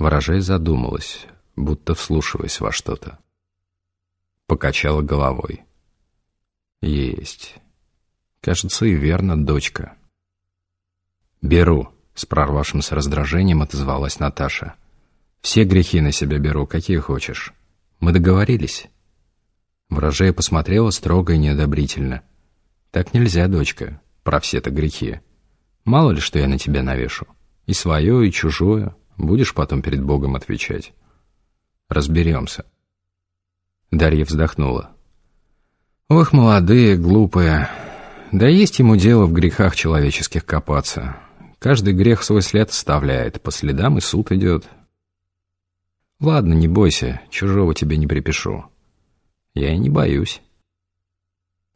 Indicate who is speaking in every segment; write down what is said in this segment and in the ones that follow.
Speaker 1: Ворожей задумалась, будто вслушиваясь во что-то. Покачала головой. Есть. Кажется, и верно, дочка. «Беру», — с прорвавшимся раздражением отозвалась Наташа. «Все грехи на себя беру, какие хочешь. Мы договорились?» Ворожея посмотрела строго и неодобрительно. «Так нельзя, дочка, про все-то грехи. Мало ли, что я на тебя навешу. И свое, и чужое. Будешь потом перед Богом отвечать. Разберемся». Дарья вздохнула. «Ох, молодые, глупые. Да есть ему дело в грехах человеческих копаться. Каждый грех свой след оставляет, по следам и суд идет. Ладно, не бойся, чужого тебе не припишу. Я и не боюсь».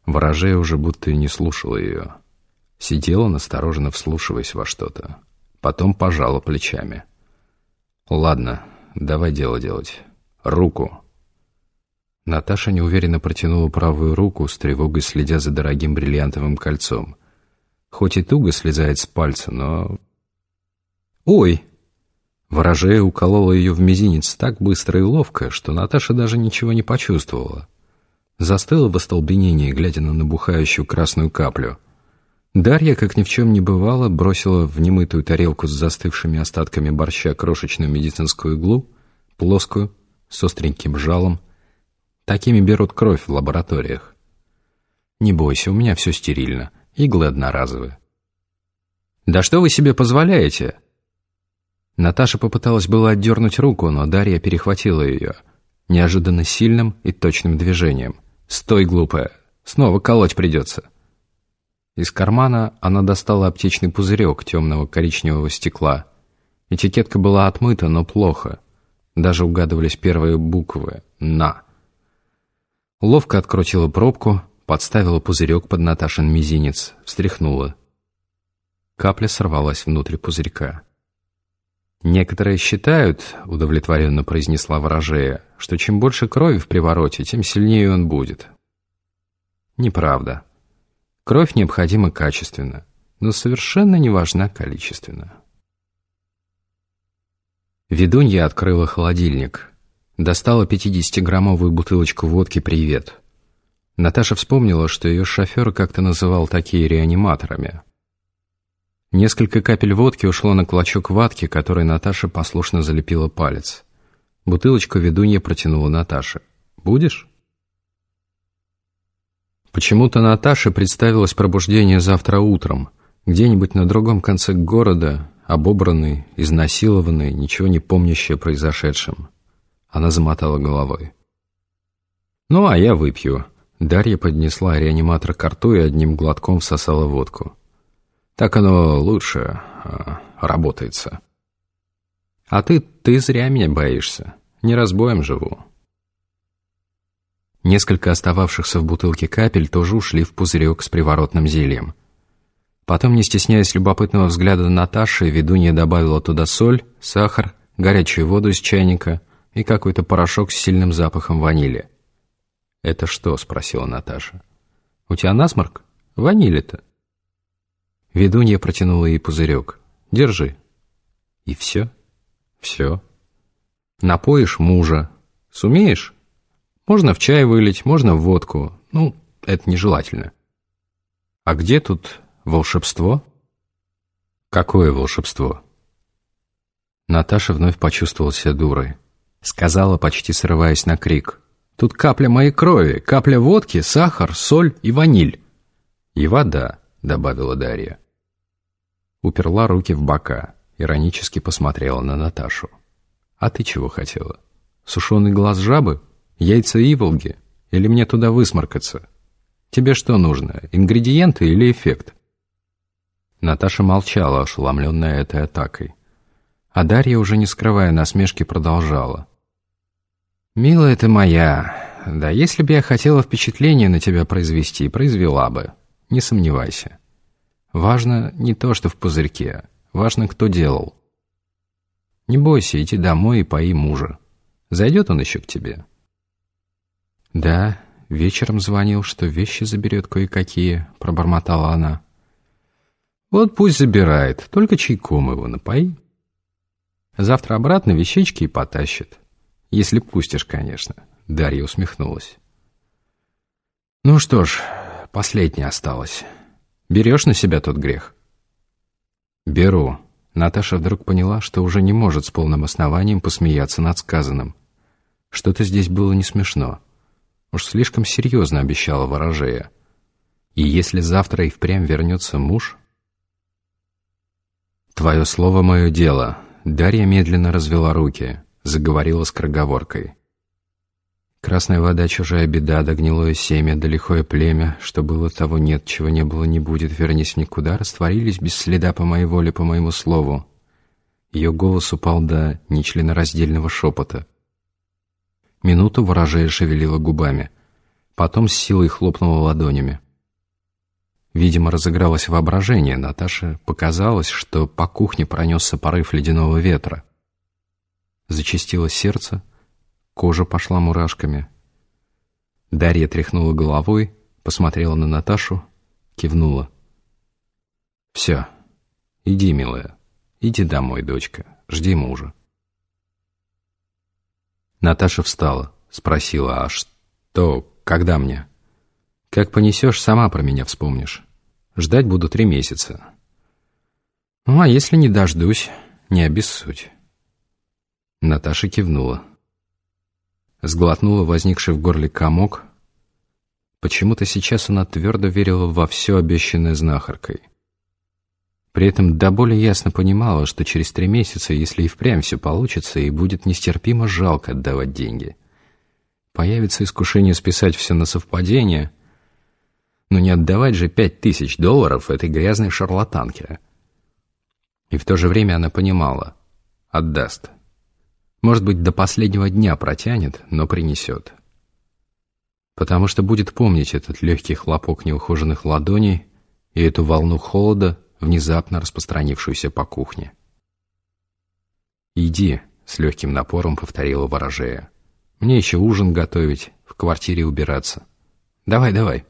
Speaker 1: Ворожея уже будто и не слушала ее. Сидела, настороженно вслушиваясь во что-то. Потом пожала плечами. «Ладно, давай дело делать. Руку». Наташа неуверенно протянула правую руку, с тревогой следя за дорогим бриллиантовым кольцом. Хоть и туго слезает с пальца, но... «Ой!» Ворожея уколола ее в мизинец так быстро и ловко, что Наташа даже ничего не почувствовала. Застыла в остолбенении, глядя на набухающую красную каплю. Дарья, как ни в чем не бывало, бросила в немытую тарелку с застывшими остатками борща крошечную медицинскую иглу, плоскую, с остреньким жалом, Такими берут кровь в лабораториях. Не бойся, у меня все стерильно. Иглы одноразовые. «Да что вы себе позволяете?» Наташа попыталась было отдернуть руку, но Дарья перехватила ее. Неожиданно сильным и точным движением. «Стой, глупая! Снова колоть придется!» Из кармана она достала аптечный пузырек темного коричневого стекла. Этикетка была отмыта, но плохо. Даже угадывались первые буквы «На». Ловко открутила пробку, подставила пузырек под Наташин мизинец, встряхнула. Капля сорвалась внутрь пузырька. «Некоторые считают, — удовлетворенно произнесла ворожея, — что чем больше крови в привороте, тем сильнее он будет». Неправда. Кровь необходима качественно, но совершенно не важна количественно. Ведунья открыла холодильник — Достала 50-граммовую бутылочку водки «Привет». Наташа вспомнила, что ее шофер как-то называл такие реаниматорами. Несколько капель водки ушло на клочок ватки, который Наташа послушно залепила палец. Бутылочку ведунья протянула Наташе. «Будешь?» Почему-то Наташе представилось пробуждение завтра утром, где-нибудь на другом конце города, обобранный, изнасилованный, ничего не помнящий о произошедшем. Она замотала головой. «Ну, а я выпью». Дарья поднесла реаниматор к рту и одним глотком всосала водку. «Так оно лучше а, работается». «А ты, ты зря меня боишься. Не разбоем живу». Несколько остававшихся в бутылке капель тоже ушли в пузырек с приворотным зельем. Потом, не стесняясь любопытного взгляда Наташи, ведунья добавила туда соль, сахар, горячую воду из чайника — и какой-то порошок с сильным запахом ванили. «Это что?» — спросила Наташа. «У тебя насморк? Ванили-то». Ведунья протянула ей пузырек. «Держи». «И все?» «Все». «Напоишь мужа. Сумеешь? Можно в чай вылить, можно в водку. Ну, это нежелательно». «А где тут волшебство?» «Какое волшебство?» Наташа вновь почувствовала себя дурой сказала, почти срываясь на крик. «Тут капля моей крови, капля водки, сахар, соль и ваниль». «И вода», — добавила Дарья. Уперла руки в бока, иронически посмотрела на Наташу. «А ты чего хотела? Сушеный глаз жабы? Яйца иволги? Или мне туда высморкаться? Тебе что нужно, ингредиенты или эффект?» Наташа молчала, ошеломленная этой атакой. А Дарья, уже не скрывая насмешки, продолжала. «Милая ты моя, да если бы я хотела впечатление на тебя произвести, произвела бы, не сомневайся. Важно не то, что в пузырьке, важно, кто делал. Не бойся, иди домой и пои мужа. Зайдет он еще к тебе?» «Да, вечером звонил, что вещи заберет кое-какие», — пробормотала она. «Вот пусть забирает, только чайком его напои». Завтра обратно вещички и потащит. Если пустишь, конечно. Дарья усмехнулась. Ну что ж, последнее осталось. Берешь на себя тот грех? Беру. Наташа вдруг поняла, что уже не может с полным основанием посмеяться над сказанным. Что-то здесь было не смешно. Уж слишком серьезно обещала ворожея. И если завтра и впрямь вернется муж... «Твое слово — мое дело», — Дарья медленно развела руки, заговорила скороговоркой. Красная вода — чужая беда, да гнилое семя, да лихое племя, что было того нет, чего не было не будет, вернись никуда, растворились без следа по моей воле, по моему слову. Ее голос упал до нечленораздельного шепота. Минуту ворожея шевелила губами, потом с силой хлопнула ладонями. Видимо, разыгралось воображение. Наташе показалось, что по кухне пронесся порыв ледяного ветра. Зачастило сердце, кожа пошла мурашками. Дарья тряхнула головой, посмотрела на Наташу, кивнула. «Все, иди, милая, иди домой, дочка, жди мужа». Наташа встала, спросила, «А что, когда мне?» Как понесешь, сама про меня вспомнишь. Ждать буду три месяца. Ну, а если не дождусь, не обессудь. Наташа кивнула. Сглотнула возникший в горле комок. Почему-то сейчас она твердо верила во все обещанное знахаркой. При этом до боли ясно понимала, что через три месяца, если и впрямь все получится, и будет нестерпимо жалко отдавать деньги. Появится искушение списать все на совпадение — но не отдавать же пять тысяч долларов этой грязной шарлатанке. И в то же время она понимала. Отдаст. Может быть, до последнего дня протянет, но принесет. Потому что будет помнить этот легкий хлопок неухоженных ладоней и эту волну холода, внезапно распространившуюся по кухне. «Иди», — с легким напором повторила ворожея. «Мне еще ужин готовить, в квартире убираться. Давай, давай».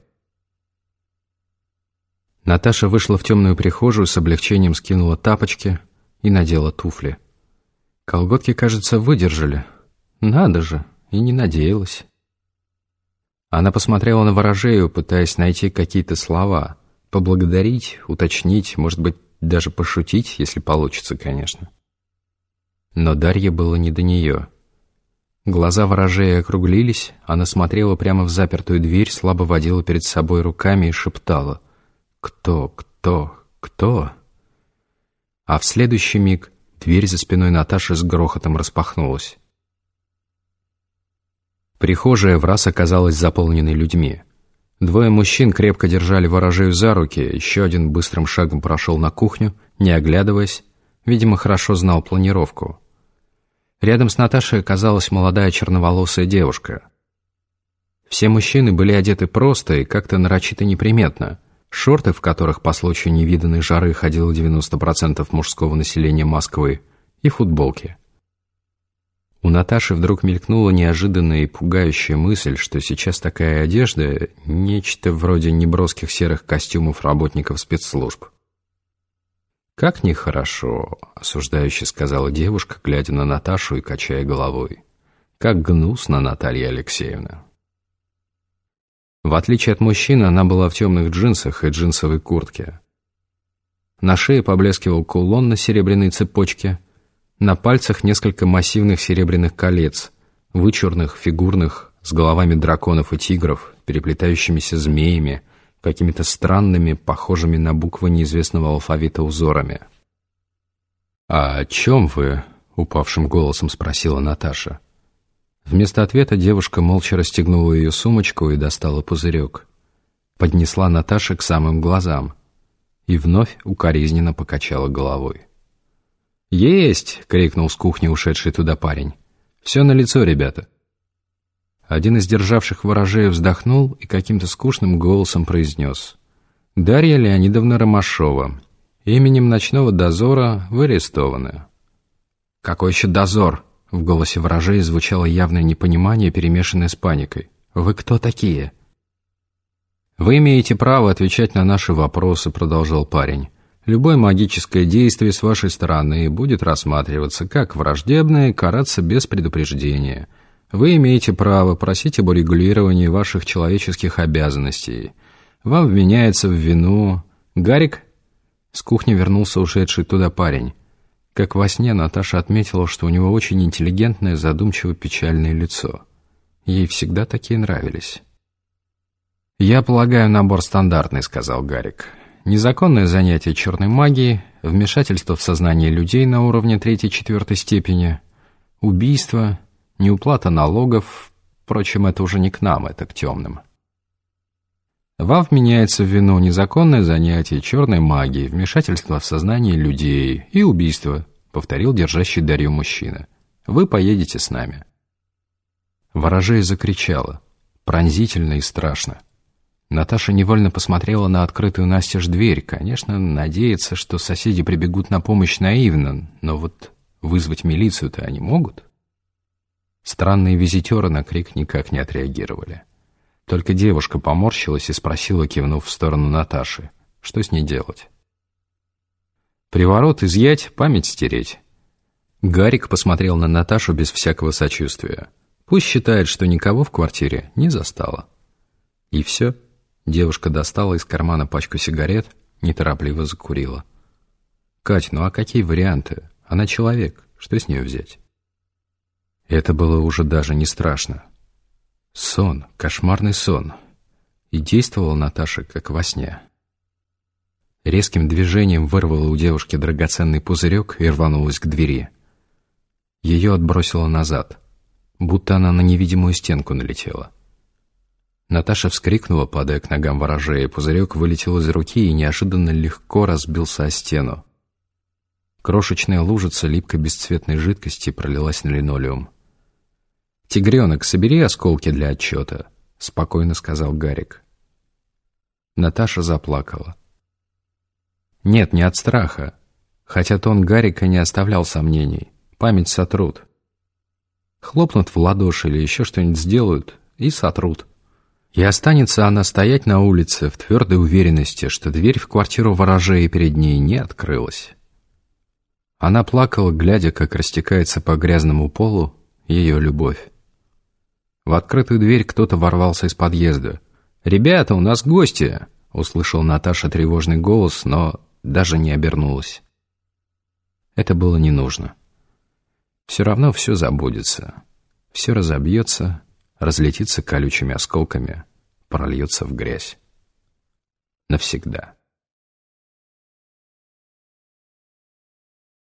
Speaker 1: Наташа вышла в темную прихожую, с облегчением скинула тапочки и надела туфли. Колготки, кажется, выдержали. Надо же, и не надеялась. Она посмотрела на ворожею, пытаясь найти какие-то слова. Поблагодарить, уточнить, может быть, даже пошутить, если получится, конечно. Но Дарье было не до нее. Глаза ворожея округлились, она смотрела прямо в запертую дверь, слабо водила перед собой руками и шептала. «Кто? Кто? Кто?» А в следующий миг дверь за спиной Наташи с грохотом распахнулась. Прихожая в раз оказалась заполненной людьми. Двое мужчин крепко держали ворожею за руки, еще один быстрым шагом прошел на кухню, не оглядываясь, видимо, хорошо знал планировку. Рядом с Наташей оказалась молодая черноволосая девушка. Все мужчины были одеты просто и как-то нарочито неприметно шорты, в которых по случаю невиданной жары ходило 90% мужского населения Москвы, и футболки. У Наташи вдруг мелькнула неожиданная и пугающая мысль, что сейчас такая одежда — нечто вроде неброских серых костюмов работников спецслужб. «Как нехорошо», — осуждающе сказала девушка, глядя на Наташу и качая головой. «Как гнусно, Наталья Алексеевна». В отличие от мужчины, она была в темных джинсах и джинсовой куртке. На шее поблескивал кулон на серебряной цепочке, на пальцах несколько массивных серебряных колец, вычурных, фигурных, с головами драконов и тигров, переплетающимися змеями, какими-то странными, похожими на буквы неизвестного алфавита узорами. «А о чем вы?» — упавшим голосом спросила Наташа. Вместо ответа девушка молча расстегнула ее сумочку и достала пузырек. Поднесла Наташе к самым глазам и вновь укоризненно покачала головой. «Есть!» — крикнул с кухни ушедший туда парень. «Все на лицо, ребята!» Один из державших ворожеев вздохнул и каким-то скучным голосом произнес. «Дарья Леонидовна Ромашова. Именем ночного дозора вы арестованы». «Какой еще дозор?» В голосе ворожей звучало явное непонимание, перемешанное с паникой. «Вы кто такие?» «Вы имеете право отвечать на наши вопросы», — продолжал парень. Любое магическое действие с вашей стороны будет рассматриваться как враждебное и караться без предупреждения. Вы имеете право просить об урегулировании ваших человеческих обязанностей. Вам вменяется в вину... Гарик? С кухни вернулся ушедший туда парень. Как во сне Наташа отметила, что у него очень интеллигентное, задумчиво-печальное лицо. Ей всегда такие нравились. «Я полагаю, набор стандартный», — сказал Гарик. «Незаконное занятие черной магией, вмешательство в сознание людей на уровне третьей-четвертой степени, убийство, неуплата налогов, впрочем, это уже не к нам, это к темным». Вам вменяется в вину незаконное занятие черной магией, вмешательство в сознание людей и убийство, повторил держащий Дарью мужчина. Вы поедете с нами. Ворожея закричала, пронзительно и страшно. Наташа невольно посмотрела на открытую настежь дверь. Конечно, надеяться, что соседи прибегут на помощь наивно, но вот вызвать милицию-то они могут. Странные визитеры на крик никак не отреагировали. Только девушка поморщилась и спросила, кивнув в сторону Наташи, что с ней делать. «Приворот изъять, память стереть». Гарик посмотрел на Наташу без всякого сочувствия. Пусть считает, что никого в квартире не застала. И все. Девушка достала из кармана пачку сигарет, неторопливо закурила. «Кать, ну а какие варианты? Она человек, что с нее взять?» Это было уже даже не страшно. Сон, кошмарный сон. И действовала Наташа, как во сне. Резким движением вырвала у девушки драгоценный пузырек и рванулась к двери. Ее отбросило назад, будто она на невидимую стенку налетела. Наташа вскрикнула, падая к ногам ворожея, пузырек вылетел из руки и неожиданно легко разбился о стену. Крошечная лужица липкой бесцветной жидкости пролилась на линолеум. «Тигренок, собери осколки для отчета», — спокойно сказал Гарик. Наташа заплакала. Нет, не от страха, хотя тон Гарика не оставлял сомнений. Память сотрут. Хлопнут в ладоши или еще что-нибудь сделают и сотрут. И останется она стоять на улице в твердой уверенности, что дверь в квартиру ворожея перед ней не открылась. Она плакала, глядя, как растекается по грязному полу ее любовь. В открытую дверь кто-то ворвался из подъезда. «Ребята, у нас гости!» — услышал Наташа тревожный голос, но даже не обернулась. Это было не нужно. Все равно все забудется. Все разобьется, разлетится колючими осколками, прольется в грязь. Навсегда.